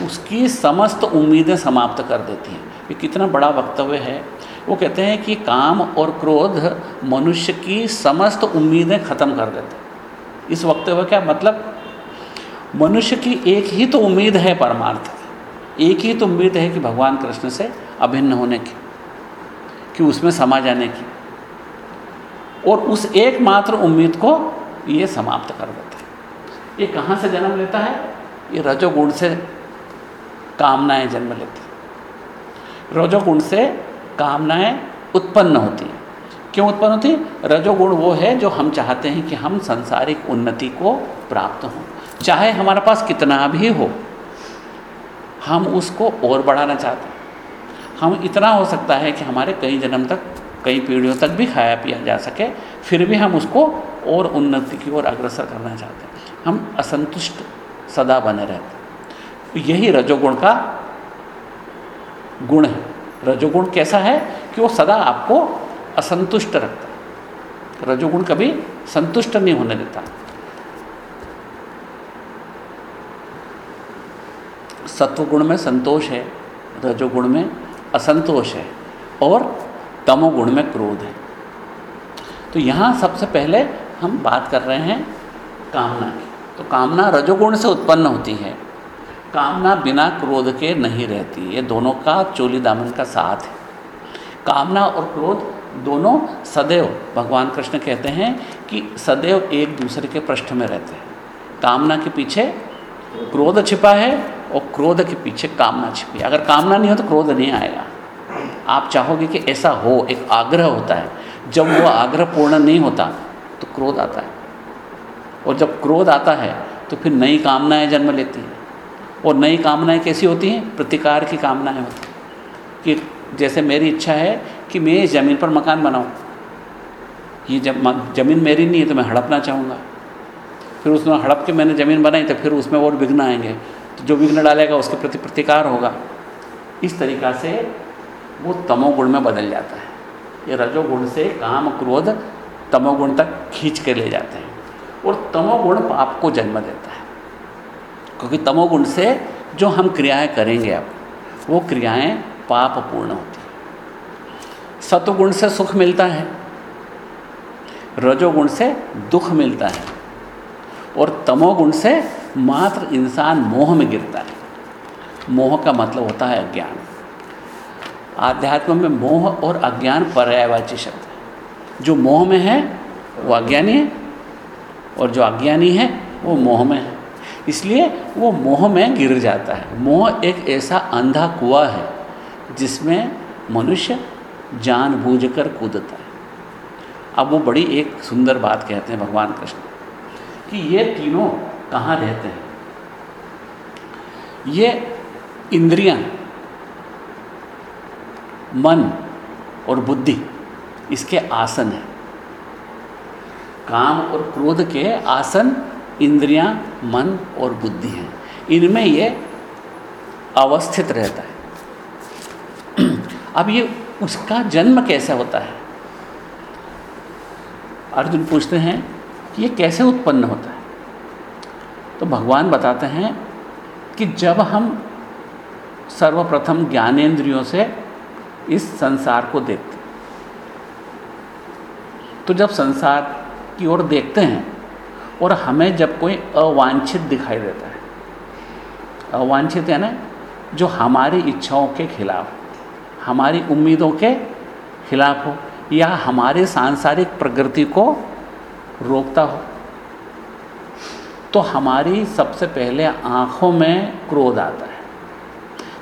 उसकी समस्त उम्मीदें समाप्त कर देती हैं। ये कितना बड़ा वक्तव्य है। वो कहते हैं कि काम और क्रोध मनुष्य की समस्त उम्मीदें ख़त्म कर देते इस वक्तव्य क्या मतलब? मनुष्य की एक ही तो उम्मीद है परमार्थ की। एक ही तो उम्मीद है कि भगवान कृष्ण से अभिन्न होने की, कि उसमें समा जाने की। और उस एकमात्र उम्मीद को ये समाप्त कर देते हैं। ये कहाँ से जन्म लेता है? ये रजोगुण से कामनाएँ जन्म लेती रजोगुण से कामनाएँ उत्पन्न होती हैं। क्यों उत्पन्न होती रजोगुण वो है जो हम चाहते हैं कि हम संसारिक उन्नति को प्राप्त हों। चाहे हमारे पास कितना भी हो, हम उसको और बढ़ाना चाहते हैं। हम इतना हो सकता है कि हमारे कई जन्म तक, कई पीढ़ियों तक भी खाया पिया जा सके, फिर भी हम उसको और उन्नति की ओर अग्रसर करना चाहते हैं। हम असंतुष्ट सदा बने रहते हैं। यही रजोगुण का गुण है। रजोगुण कैसा है कि वो सदा आपको असंतुष्ट रखता है। रजोगुण कभी संतुष्ट नहीं होने देता। सत्वगुण में संतोष है, रजोगुण में असंतोष है और तमोगुण में क्रोध है। तो यहाँ सबसे पहले हम बात कर रहे हैं कामना की। तो कामना रजोगुण से उत्पन्न होती है। कामना बिना क्रोध के नहीं रहती। ये दोनों का चोली दामन का साथ है। कामना और क्रोध दोनों सदैव, भगवान कृष्ण कहते हैं कि सदैव एक दूसरे के पृष्ठ में रहते हैं। कामना के पीछे क्रोध छिपा है और क्रोध के पीछे कामना छिपी है। अगर कामना नहीं हो तो क्रोध नहीं आएगा। आप चाहोगे कि ऐसा हो, एक आग्रह होता है। जब वो आग्रह पूर्ण नहीं होता तो क्रोध आता है। और जब क्रोध आता है तो फिर नई कामनाएँ जन्म लेती हैं। और नई कामनाएँ कैसी होती हैं? प्रतिकार की कामनाएँ होती हैं। कि जैसे मेरी इच्छा है कि मैं ज़मीन पर मकान बनाऊँ। ये जब ज़मीन मेरी नहीं है तो मैं हड़पना चाहूँगा। फिर उसमें हड़प के मैंने ज़मीन बनाई तो फिर उसमें और विघ्न आएँगे। तो जो विघ्न डालेगा उसके प्रति प्रतिकार होगा। इस तरीक़ा से वो तमोगुण में बदल जाता है। ये रजोगुण से काम क्रोध तमोगुण तक खींच के ले जाते हैं। और तमोगुण पाप को जन्म देता है। क्योंकि तमोगुण से जो हम क्रियाएँ करेंगे अब, वो क्रियाएँ पाप पूर्ण होती हैं। सतगुण से सुख मिलता है, रजोगुण से दुख मिलता है, और तमोगुण से मात्र इंसान मोह में गिरता है। मोह का मतलब होता है अज्ञान। आध्यात्म में मोह और अज्ञान पर्यायवाची शब्द है। जो मोह में है, वो अज्ञानी है, और जो अज्ञानी है, वो मोह में है। इसलिए वो मोह में गिर जाता है। मोह एक ऐसा अंधा कुआ है, जिसमें मनुष्य जानबूझकर कूदता है। अब वो बड़ी एक सुंदर बात कहते हैं भगवान कृष्ण कि ये तीनों कहाँ रहते हैं? ये इंद्रियाँ, मन और बुद्धि, इसके आसन है। काम और क्रोध के आसन इंद्रियाँ मन और बुद्धि हैं। इनमें ये अवस्थित रहता है। अब ये उसका जन्म कैसे होता है? अर्जुन पूछते हैं कि ये कैसे उत्पन्न होता है? तो भगवान बताते हैं कि जब हम सर्वप्रथम ज्ञानेन्द्रियों से इस संसार को देखते तो जब संसार की ओर देखते हैं और हमें जब कोई अवांछित दिखाई देता है, अवांछित है ना जो हमारी इच्छाओं के खिलाफ हमारी उम्मीदों के खिलाफ हो, या हमारे सांसारिक प्रकृति को रोकता हो तो हमारी सबसे पहले आँखों में क्रोध आता है।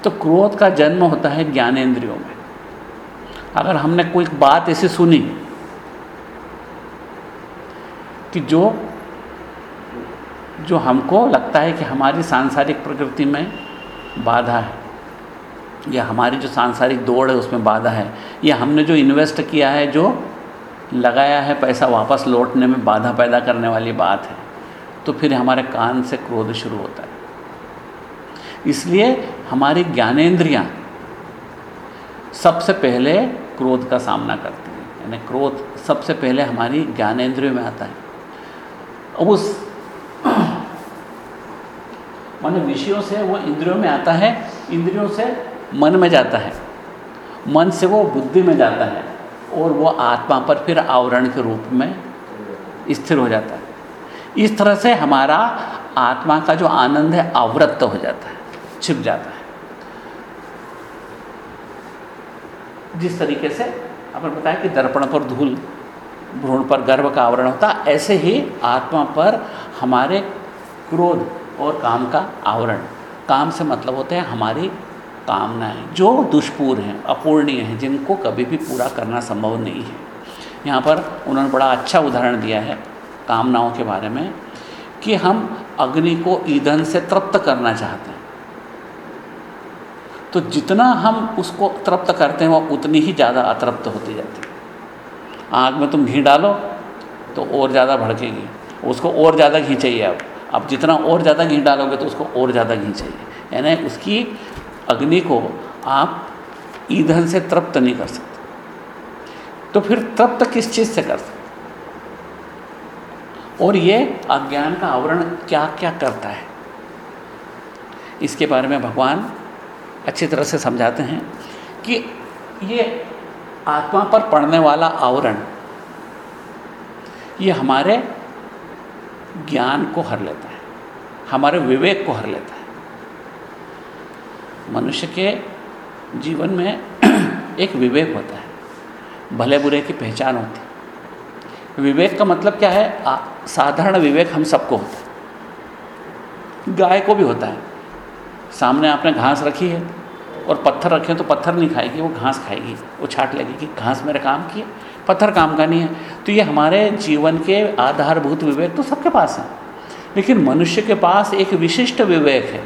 तो क्रोध का जन्म होता है ज्ञानेंद्रियों में। अगर हमने कोई बात ऐसी सुनी कि जो जो हमको लगता है कि हमारी सांसारिक प्रकृति में बाधा है, या हमारी जो सांसारिक दौड़ है उसमें बाधा है, या हमने जो इन्वेस्ट किया है, जो लगाया है पैसा वापस लौटने में बाधा पैदा करने वाली बात है तो फिर हमारे कान से क्रोध शुरू होता है। इसलिए हमारी ज्ञानेन्द्रियाँ सबसे पहले क्रोध का सामना करती हैं, यानी क्रोध सबसे पहले हमारी ज्ञानेन्द्रियों में आता है। अब उस माने विषयों से वो इंद्रियों में आता है, इंद्रियों से मन में जाता है। मन से वो बुद्धि में जाता है और वो आत्मा पर फिर आवरण के रूप में स्थिर हो जाता है। इस तरह से हमारा आत्मा का जो आनंद है, आवृत्त हो जाता है, छिप जाता है। जिस तरीके से आपने बताया कि दर्पण पर धूल, भ्रूण पर गर्भ का आवरण होता, ऐसे ही आत्मा पर हमारे क्रोध और काम का आवरण। काम से मतलब होते हैं हमारी कामनाएँ, जो दुष्पूर हैं, अपूर्णीय हैं, जिनको कभी भी पूरा करना संभव नहीं है। यहाँ पर उन्होंने बड़ा अच्छा उदाहरण दिया है कामनाओं के बारे में कि हम अग्नि को ईंधन से तृप्त करना चाहते हैं। तो जितना हम उसको तृप्त करते हैं वो उतनी ही ज़्यादा अतृप्त होती जाती है। आग में तुम घी डालो तो और ज़्यादा भड़केगी, उसको और ज़्यादा घी चाहिए अब। अब जितना और ज़्यादा घी डालोगे तो उसको और ज़्यादा घी चाहिए। यानी उसकी अग्नि को आप ईंधन से तृप्त नहीं कर सकते। तो फिर तृप्त किस चीज़ से कर सकते? और ये अज्ञान का आवरण क्या क्या करता है? इसके बारे में भगवान अच्छी तरह से समझाते हैं कि ये आत्मा पर पड़ने वाला आवरण, ये हमारे ज्ञान को हर लेता है। हमारे विवेक को हर लेता है। मनुष्य के जीवन में एक विवेक होता है। भले बुरे की पहचान होती। है विवेक का मतलब क्या है? साधारण विवेक हम सबको होता है। गाय को भी होता है। सामने आपने घास रखी है और पत्थर रखे तो पत्थर नहीं खाएगी, वो घास खाएगी। वो छाट लगेगी घास मेरे काम की है पत्थर काम का नहीं है। तो ये हमारे जीवन के आधारभूत विवेक तो सबके पास हैं। लेकिन मनुष्य के पास एक विशिष्ट विवेक है।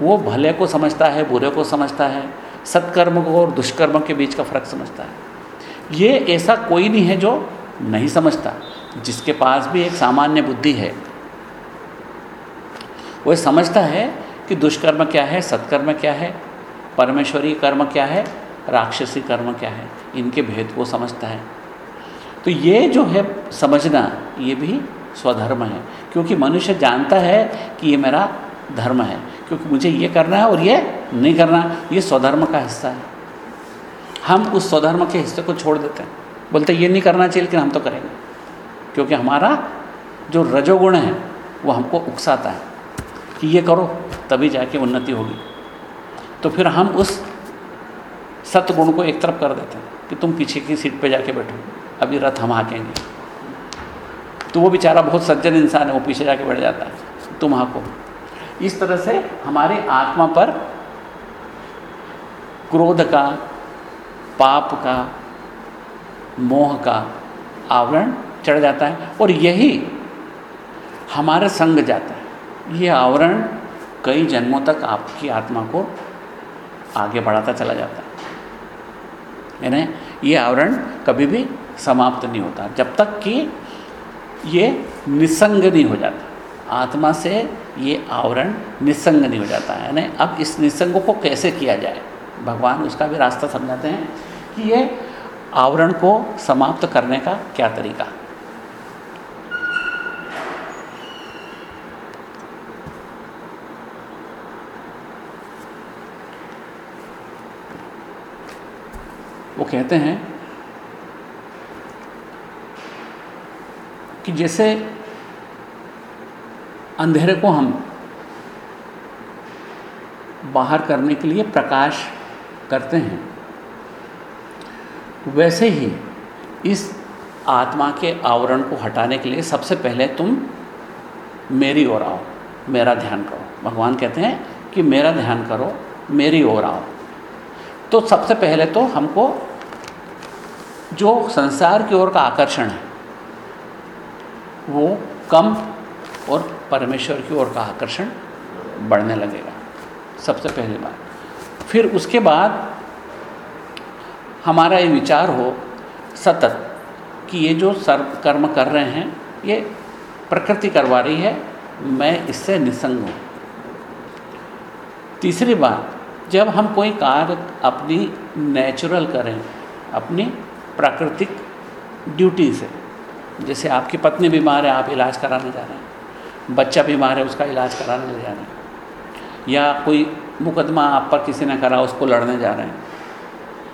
वो भले को समझता है, बुरे को समझता है, सत्कर्म को और दुष्कर्म के बीच का फ़र्क समझता है। ये ऐसा कोई नहीं है जो नहीं समझता, जिसके पास भी एक सामान्य बुद्धि है। वो समझता है कि दुष्कर्म क्या है, सत्कर्म क्या है, परमेश्वरी कर्म क्या है राक्षसी कर्म क्या है? इनके भेद को समझता है। तो ये जो है समझना, ये भी स्वधर्म है। क्योंकि मनुष्य जानता है कि ये मेरा धर्म है, क्योंकि मुझे ये करना है और ये नहीं करना ये स्वधर्म का हिस्सा है। हम उस स्वधर्म के हिस्से को छोड़ देते हैं। बोलते ये नहीं करना चाहिए, लेकिन हम तो करेंगे। क्योंकि हमारा जो रजोगुण है, वो हमको उकसाता है कि ये करो, तभी जाके उन्नति होगी। तो फिर हम उस सत्गुण को एक तरफ़ कर देते हैं कि तुम पीछे की सीट पे जाके बैठो। अभी रथ हम हाकेंगे। तो वो बेचारा बहुत सज्जन इंसान है, वो पीछे जाके बैठ जाता है। तुम हाको। इस तरह से हमारे आत्मा पर क्रोध का, पाप का, मोह का आवरण चढ़ जाता है और यही हमारे संग जाता है। ये आवरण कई जन्मों तक आपकी आत्मा को आगे बढ़ाता चला जाता है। यानी ये आवरण कभी भी समाप्त नहीं होता। जब तक कि ये निसंग नहीं हो जाता। आत्मा से ये आवरण निसंग नहीं हो जाता। है यानी अब इस निसंग को कैसे किया जाए? भगवान उसका भी रास्ता समझाते हैं कि ये आवरण को समाप्त करने का क्या तरीका? वो कहते हैं कि जैसे अंधेरे को हम बाहर करने के लिए प्रकाश करते हैं, वैसे ही इस आत्मा के आवरण को हटाने के लिए सबसे पहले तुम मेरी ओर आओ, मेरा ध्यान करो। भगवान कहते हैं कि मेरा ध्यान करो, मेरी ओर आओ। तो सबसे पहले तो हमको जो संसार की ओर का आकर्षण है, वो कम और परमेश्वर की ओर का आकर्षण बढ़ने लगेगा। सबसे पहली बात। फिर उसके बाद हमारा ये विचार हो सतत कि ये जो सर्व कर्म कर रहे हैं, ये प्रकृति करवा रही है, मैं इससे निसंग हूँ। तीसरी बात, जब हम कोई कार्य अपनी नेचुरल करें, अपनी प्राकृतिक ड्यूटी से जैसे आपकी पत्नी बीमार है, आप इलाज कराने जा रहे हैं। बच्चा बीमार है, उसका इलाज कराने ले जा रहे हैं। या कोई मुकदमा आप पर किसी ने करा, उसको लड़ने जा रहे हैं।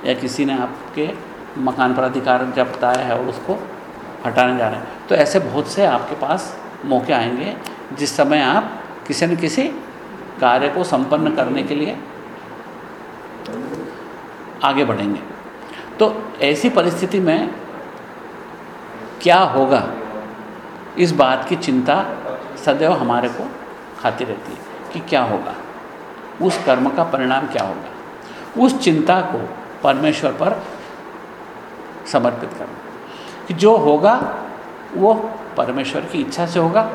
या किसी ने आपके मकान पर अधिकार जब बताया है और उसको हटाने जा रहे हैं। तो ऐसे बहुत से आपके पास मौके आएँगे, जिस समय आप किसी न किसी कार्य को संपन्न करने के लिए आगे बढ़ेंगे। तो ऐसी परिस्थिति में क्या होगा? इस बात की चिंता सदैव हमारे को खाती रहती है कि क्या होगा? उस कर्म का परिणाम क्या होगा? उस चिंता को परमेश्वर पर समर्पित करना। कि जो होगा, वो परमेश्वर की इच्छा से होगा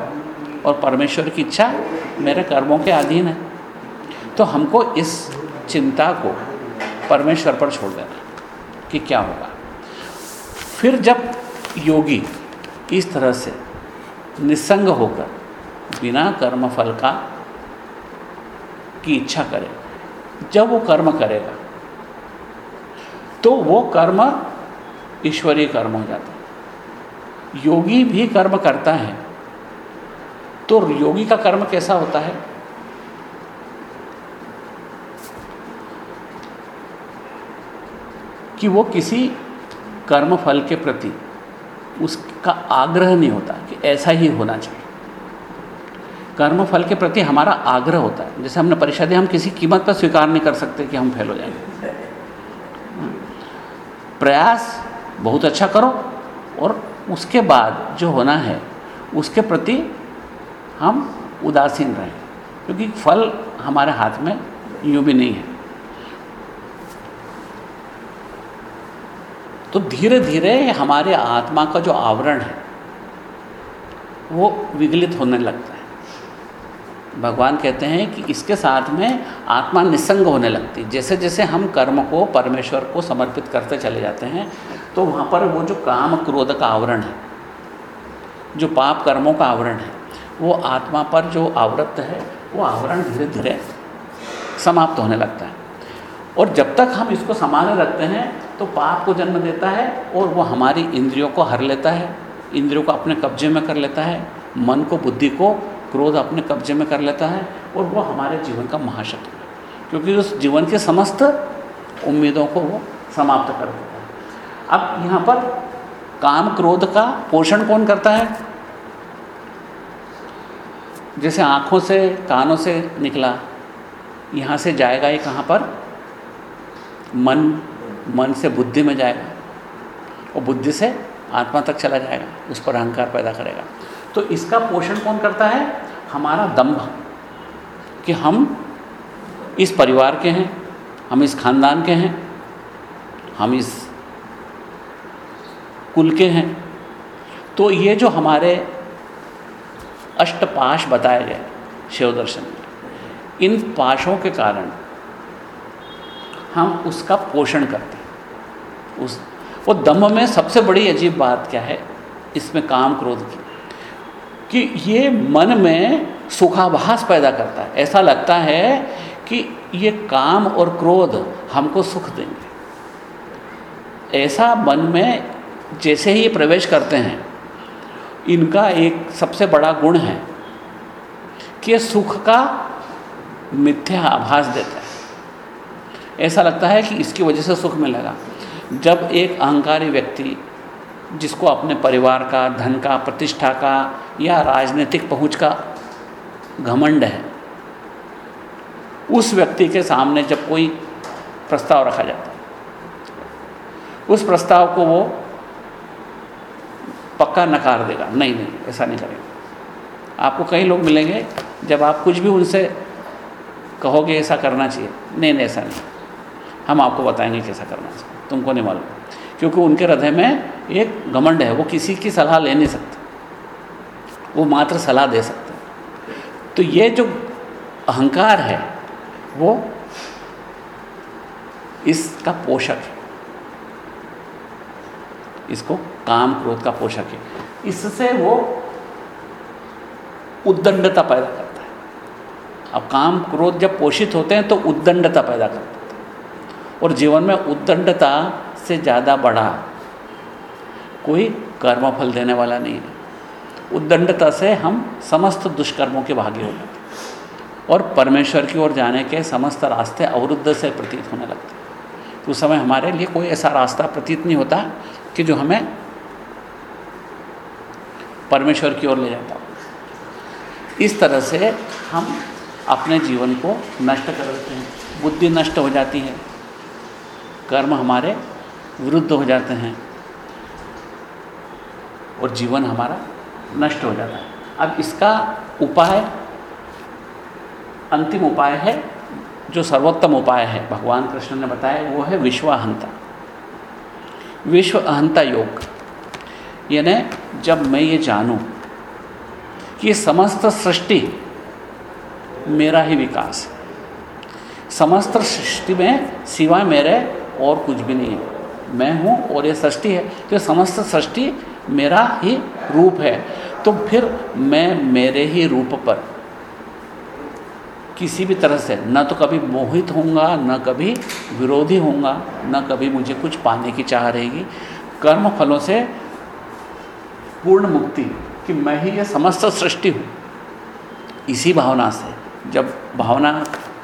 और परमेश्वर की इच्छा मेरे कर्मों के अधीन है। तो हमको इस चिंता को परमेश्वर पर छोड़ देना। कि क्या होगा। फिर जब योगी इस तरह से निसंग होकर बिना कर्म फल का की इच्छा करे, जब वो कर्म करेगा तो वो कर्म ईश्वरीय कर्म हो जाता है। योगी भी कर्म करता है तो योगी का कर्म कैसा होता है? कि वो किसी कर्म फल के प्रति उसका आग्रह नहीं होता कि ऐसा ही होना चाहिए। कर्म फल के प्रति हमारा आग्रह होता है। जैसे हमने परिषद, हम किसी कीमत पर स्वीकार नहीं कर सकते कि हम फेल हो जाएँगे। प्रयास बहुत अच्छा करो और उसके बाद जो होना है, उसके प्रति हम उदासीन रहें। क्योंकि फल हमारे हाथ में यूँ भी नहीं है। तो धीरे धीरे हमारे आत्मा का जो आवरण है, वो विगलित होने लगता है। भगवान कहते हैं कि इसके साथ में आत्मा निसंग होने लगती है। जैसे जैसे हम कर्म को, परमेश्वर को समर्पित करते चले जाते हैं तो वहाँ पर वो जो काम क्रोध का आवरण है, जो पाप कर्मों का आवरण है, वो आत्मा पर जो आवृत्त है, वो आवरण धीरे धीरे समाप्त होने लगता है। और जब तक हम इसको संभाले रखते हैं तो पाप को जन्म देता है और वो हमारी इंद्रियों को हर लेता है। इंद्रियों को अपने कब्जे में कर लेता है। मन को, बुद्धि को क्रोध अपने कब्जे में कर लेता है और वो हमारे जीवन का महाशत्रु है। क्योंकि उस जीवन के समस्त उम्मीदों को वो समाप्त कर देता है। अब यहाँ पर काम क्रोध का पोषण कौन करता है? जैसे आँखों से, कानों से निकला। यहाँ से जाएगा ये कहाँ पर? मन मन से बुद्धि में जाएगा और बुद्धि से आत्मा तक चला जाएगा, उस पर अहंकार पैदा करेगा। तो इसका पोषण कौन करता है? हमारा दम्भ। कि हम इस परिवार के हैं, हम इस खानदान के हैं, हम इस कुल के हैं। तो ये जो हमारे अष्टपाश बताए गए शिव दर्शन में, इन पाशों के कारण हम उसका पोषण करते हैं। उस, वो दम में सबसे बड़ी अजीब बात क्या है? इसमें काम क्रोध की। कि ये मन में सुखाभास पैदा करता है। ऐसा लगता है कि ये काम और क्रोध हमको सुख देंगे। ऐसा मन में जैसे ही ये प्रवेश करते हैं, इनका एक सबसे बड़ा गुण है कि ये सुख का मिथ्या आभास देता है। ऐसा लगता है कि इसकी वजह से सुख मिलेगा। जब एक अहंकारी व्यक्ति जिसको अपने परिवार का, धन का, प्रतिष्ठा का या राजनीतिक पहुँच का घमंड है, उस व्यक्ति के सामने जब कोई प्रस्ताव रखा जाता है, उस प्रस्ताव को वो पक्का नकार देगा, नहीं नहीं, ऐसा नहीं करेगा। आपको कई लोग मिलेंगे, जब आप कुछ भी उनसे कहोगे ऐसा करना चाहिए, नहीं नहीं, ऐसा नहीं। हम आपको बताएँगे कैसा करना चाहिए। तुमको नहीं मालूम। क्योंकि उनके हृदय में एक घमंड है, वो किसी की सलाह ले नहीं सकते। वो मात्र सलाह दे सकते तो ये जो अहंकार है, वो इसका पोषक है। इसको काम क्रोध का पोषक है। इससे वो उद्दंडता पैदा करता है। अब काम क्रोध जब पोषित होते हैं तो उद्दंडता पैदा करता है। और जीवन में उद्दंडता से ज़्यादा बड़ा कोई कर्मफल देने वाला नहीं है। उद्दंडता से हम समस्त दुष्कर्मों के भागी हो जाते और परमेश्वर की ओर जाने के समस्त रास्ते अवरुद्ध से प्रतीत होने लगते तो उस समय हमारे लिए कोई ऐसा रास्ता प्रतीत नहीं होता कि जो हमें परमेश्वर की ओर ले जाता हो। इस तरह से हम अपने जीवन को नष्ट कर देते हैं। बुद्धि नष्ट हो जाती है। कर्म हमारे विरुद्ध हो जाते हैं और जीवन हमारा नष्ट हो जाता है। अब इसका उपाय, अंतिम उपाय है, जो सर्वोत्तम उपाय है, भगवान कृष्ण ने बताया, वो है विश्वाहंता विश्व अहंता योग। यानी जब मैं ये जानूं कि समस्त सृष्टि मेरा ही विकास है। समस्त सृष्टि में सिवाय मेरे और कुछ भी नहीं है। मैं हूँ और ये सृष्टि है। तो समस्त सृष्टि मेरा ही रूप है। तो फिर मैं मेरे ही रूप पर किसी भी तरह से, न तो कभी मोहित होऊँगा, न कभी विरोधी होऊँगा, न कभी मुझे कुछ पाने की चाह रहेगी। कर्म फलों से पूर्ण मुक्ति कि मैं ही ये समस्त सृष्टि हूँ। इसी भावना से, जब भावना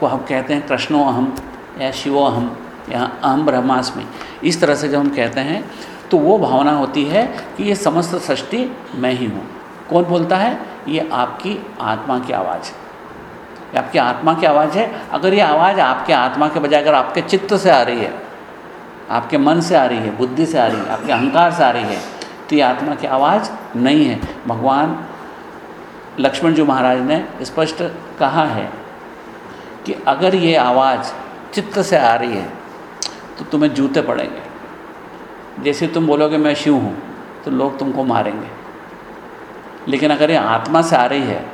को हम कहते हैं कृष्णो अहम या शिवो अहम या अहम ब्रह्मास्मि इस तरह से जब हम कहते हैं तो वो भावना होती है कि ये समस्त सृष्टि मैं ही हूँ। कौन बोलता है? ये आपकी आत्मा की आवाज़ है। ये आपकी आत्मा की आवाज़ है। अगर ये आवाज़ आपके आत्मा के बजाय अगर आपके चित्त से आ रही है, आपके मन से आ रही है, बुद्धि से आ रही है, आपके अहंकार से आ रही है तो ये आत्मा की आवाज़ नहीं है। भगवान लक्ष्मण जी महाराज ने स्पष्ट कहा है कि अगर ये आवाज़ चित्त से आ रही है तो तुम्हें जूते पड़ेंगे। जैसे तुम बोलोगे, मैं शिव हूँ तो लोग तुमको मारेंगे। लेकिन अगर ये आत्मा से आ रही है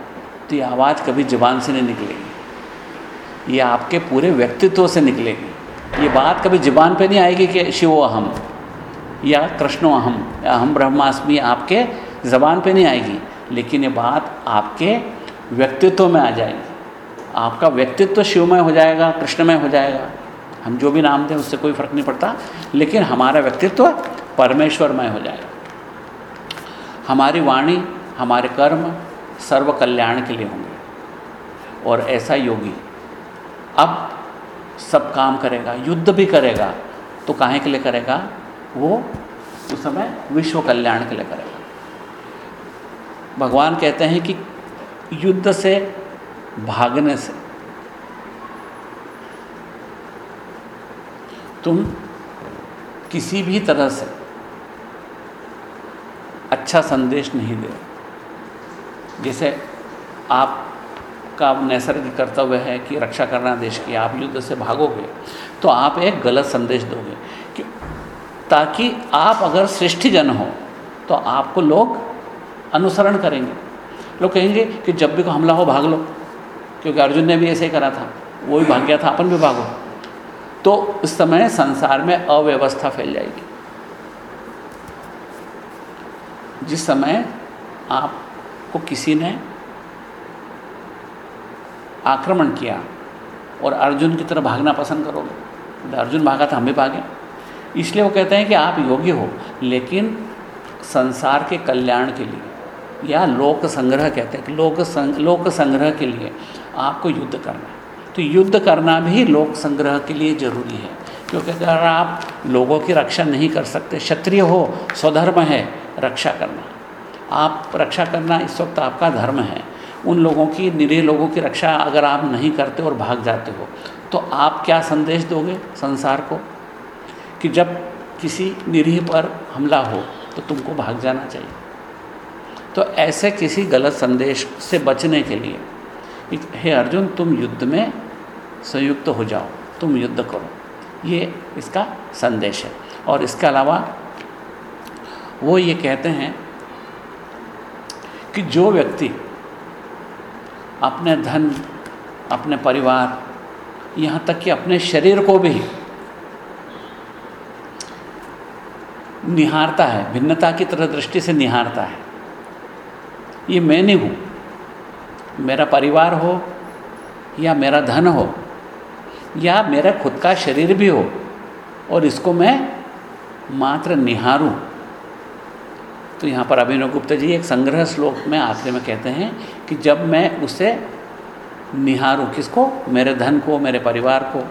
तो ये आवाज़ कभी ज़बान से नहीं निकलेगी। ये आपके पूरे व्यक्तित्व से निकलेगी। ये बात कभी ज़बान पे नहीं आएगी कि शिव अहम, या कृष्णो अहम अहम ब्रह्मास्मि आपके ज़बान पे नहीं आएगी। लेकिन ये बात आपके व्यक्तित्व में आ जाएगी। आपका व्यक्तित्व शिवमय हो जाएगा, कृष्णमय हो जाएगा। हम जो भी नाम दें, उससे कोई फ़र्क नहीं पड़ता। लेकिन हमारा व्यक्तित्व परमेश्वरमय हो जाएगा हमारी वाणी, हमारे कर्म सर्व कल्याण के लिए होंगे। और ऐसा योगी अब सब काम करेगा, युद्ध भी करेगा तो काहे के लिए करेगा? वो उस समय विश्व कल्याण के लिए करेगा। भगवान कहते हैं कि युद्ध से भागने से तुम किसी भी तरह से अच्छा संदेश नहीं दे जैसे आपका नैसर्गिक कर्तव्य है कि रक्षा करना देश की, आप युद्ध से भागोगे तो आप एक गलत संदेश दोगे कि ताकि आप अगर जन हो तो आपको लोग अनुसरण करेंगे। लोग कहेंगे कि जब भी को हमला हो, भाग लो, क्योंकि अर्जुन ने भी ऐसे ही करा था, वो भी भाग गया था, अपन भी भागो। तो उस समय संसार में अव्यवस्था फैल जाएगी। जिस समय आपको किसी ने आक्रमण किया और अर्जुन की तरह भागना पसंद करोगे अर्जुन भागा था हम भी भागे। इसलिए वो कहते हैं कि आप योग्य हो लेकिन संसार के कल्याण के लिए या लोक संग्रह कहते हैं कि लोक संग, लोक संग्रह के लिए आपको युद्ध करना है। तो युद्ध करना भी लोक संग्रह के लिए ज़रूरी है। क्योंकि अगर आप लोगों की रक्षा नहीं कर सकते, क्षत्रिय हो, स्वधर्म है, रक्षा करना। आप रक्षा करना इस वक्त आपका धर्म है। उन लोगों की, निरीह लोगों की रक्षा अगर आप नहीं करते और भाग जाते हो तो आप क्या संदेश दोगे संसार को? कि जब किसी निरीह पर हमला हो तो तुमको भाग जाना चाहिए। तो ऐसे किसी गलत संदेश से बचने के लिए हे अर्जुन, तुम युद्ध में संयुक्त हो जाओ, तुम युद्ध करो। ये इसका संदेश है। और इसके अलावा वो ये कहते हैं कि जो व्यक्ति अपने धन, अपने परिवार, यहाँ तक कि अपने शरीर को भी निहारता है, भिन्नता की तरह दृष्टि से निहारता है, ये मैं नहीं हूँ। मेरा परिवार हो या मेरा धन हो या मेरा खुद का शरीर भी हो और इसको मैं मात्र निहारूं। तो यहाँ पर अभिनव गुप्ता जी एक संग्रह श्लोक में आखिर में कहते हैं कि जब मैं उसे निहारूं किसको? मेरे धन को, मेरे परिवार को,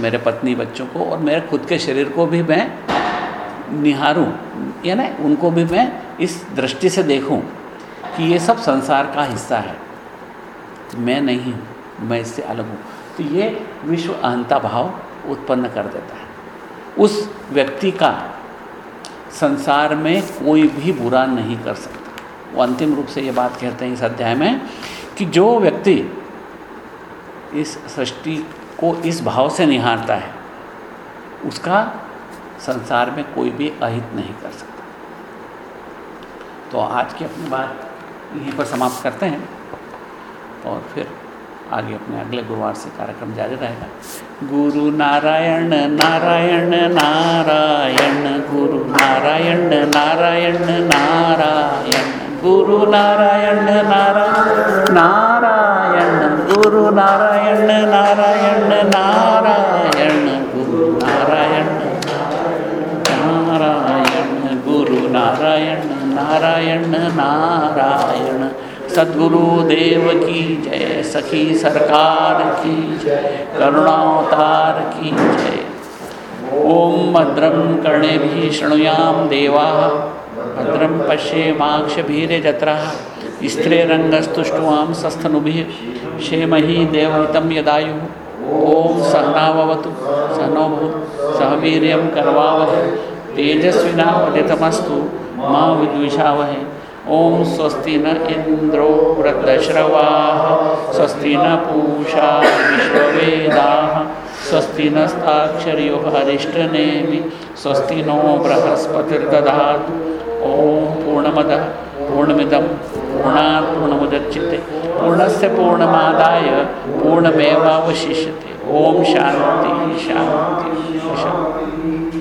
मेरे पत्नी बच्चों को और मेरे खुद के शरीर को भी मैं निहारूं। यानी उनको भी मैं इस दृष्टि से देखूँ कि ये सब संसार का हिस्सा है। मैं नहीं हूँ, मैं इससे अलग हूँ। तो ये विश्व अहंता भाव उत्पन्न कर देता है। उस व्यक्ति का संसार में कोई भी बुरा नहीं कर सकता। वो अंतिम रूप से ये बात कहते हैं इस अध्याय में कि जो व्यक्ति इस सृष्टि को इस भाव से निहारता है, उसका संसार में कोई भी अहित नहीं कर सकता। तो आज की अपनी बात यहीं पर समाप्त करते हैं और फिर आगे अपने अगले गुरुवार से कार्यक्रम जारी रहेगा गुरु नारायण नारायण नारायण गुरु नारायण नारायण नारायण गुरु नारायण नारायण नारायण गुरु नारायण नारायण नारायण गुरु नारायण नारायण गुरु नारायण नारायण नारायण नारायण सदगुरु देव की जय, सखी सरकार की जय, करुणावतार की जय। ओम भद्रम कर्णे भी शृणुयाम देवा भद्रम पश्येमाक्षभीरजत्राः स्त्रीरङ्गस्तुष्टुवां सस्तनुभिः, क्षेमहि देवहितं यदायुः। ॐ सहनावतु सहनो सह वीर्यं करवावहै तेजस्विनावदितमस्तु मा विद्विषावहै। ॐ स्वस्ति न इन्द्रो वृद्धश्रवाः, स्वस्ति न पूषा विश्ववेदाः, स्वस्ति नस्ताक्षर्यो हरिष्ठनेमि, स्वस्ति नो बृहस्पतिर्दधातु। ॐ पूर्णमदः, पूर्णमिदं, पूर्णात् पूर्णमुदच्यते। पूर्णस्य पूर्णमादाय पूर्णमेवावशिष्यते। ॐ शान्ति शान्ति शान्ति